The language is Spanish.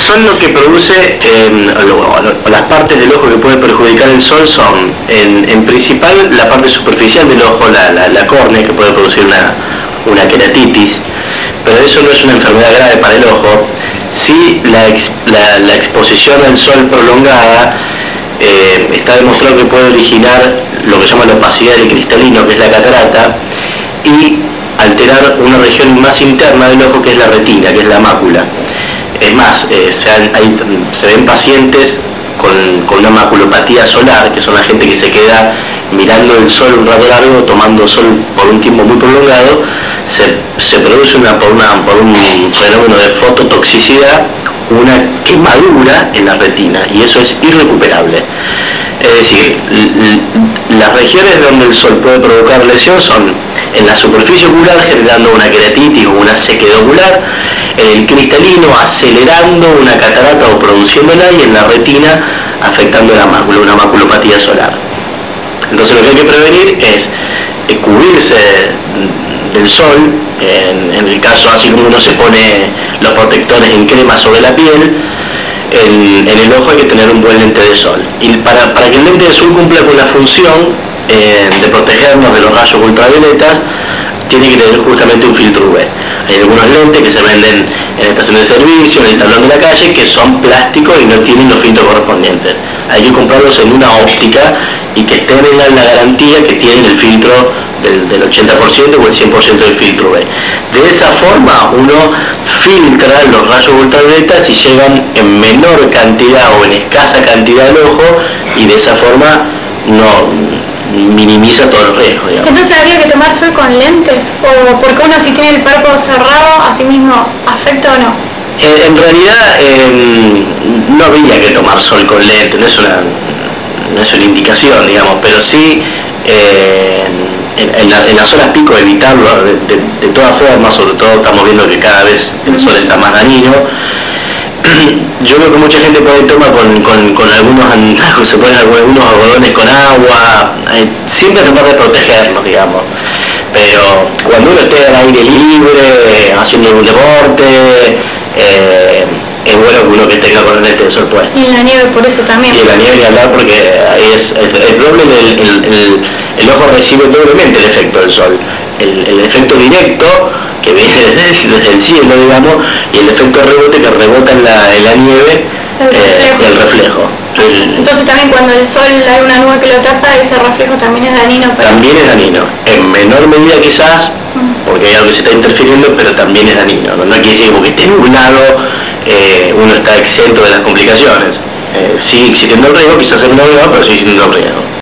sol lo que produce, em, las partes del ojo que puede perjudicar el sol son, en, principal, la parte superficial del ojo, la, córnea, que puede producir una, una queratitis, pero eso no es una enfermedad grave para el ojo. Sí, la, la, exposición al sol prolongada eh, está demostrado que puede originar lo que se llama la opacidad del cristalino, que es la catarata, y alterar una región más interna del ojo que es la retina, que es la mácula. Es más, eh, se, ven pacientes con, una maculopatía solar, que son la gente que se queda mirando el sol un rato largo, tomando sol por un tiempo muy prolongado, se, produce una, por, por un fenómeno de fototoxicidad una quemadura en la retina y eso es irrecuperable. Es decir, las regiones donde el sol puede provocar lesión son en la superficie ocular generando una queratitis o una sequedad ocular, el cristalino acelerando una catarata o produciéndola y en la retina afectando la mácula, una maculopatía solar. Entonces lo que hay que prevenir es cubrirse del sol, en, el caso así como uno se pone los protectores en crema sobre la piel, en, el ojo hay que tener un buen lente de sol. Y para, que el lente de sol cumpla con la función eh, de protegernos de los rayos ultravioletas, tiene que tener justamente un filtro UV. Algunos lentes que se venden en estaciones de servicio, en el tablón de la calle, que son plásticos y no tienen los filtros correspondientes. Hay que comprarlos en una óptica y que tengan la garantía que tienen el filtro del, 80% o el 100% del filtro UV. De esa forma uno filtra los rayos ultravioletas y llegan en menor cantidad o en escasa cantidad al ojo y de esa forma no minimiza todo el riesgo. Entonces habría que tomar sol con lentes o porque uno si tiene el párpado cerrado, así mismo afecta o no. Eh, en realidad em, no habría que tomar sol con lentes, no es una, no es una indicación, digamos, pero sí eh, en, las horas pico evitarlo de, todas formas, sobre todo estamos viendo que cada vez el sol está más dañino. Yo veo que mucha gente puede tomar con, con, algunos, se ponen algunos algodones con agua, siempre tratar de protegernos, digamos. Pero cuando uno esté al aire libre, haciendo un deporte, eh, es bueno que uno que tenga con el de sol puesto. Y en la nieve por eso también. Y en la nieve ni hablar porque es el, doble el, el, ojo recibe doblemente el efecto del sol. El, efecto directo que viene desde, el cielo, digamos, y el efecto rebote que rebota en la, en la nieve, el eh, reflejo. Entonces también cuando el sol hay una nube que lo tapa, ese reflejo también es dañino. También es dañino, en menor medida quizás, mm. porque hay algo que se está interfiriendo, pero también es dañino. No, no quiere decir que porque esté nublado eh, uno está exento de las complicaciones. Eh, sigue existiendo el riesgo, quizás en no pero sigue existiendo el riesgo.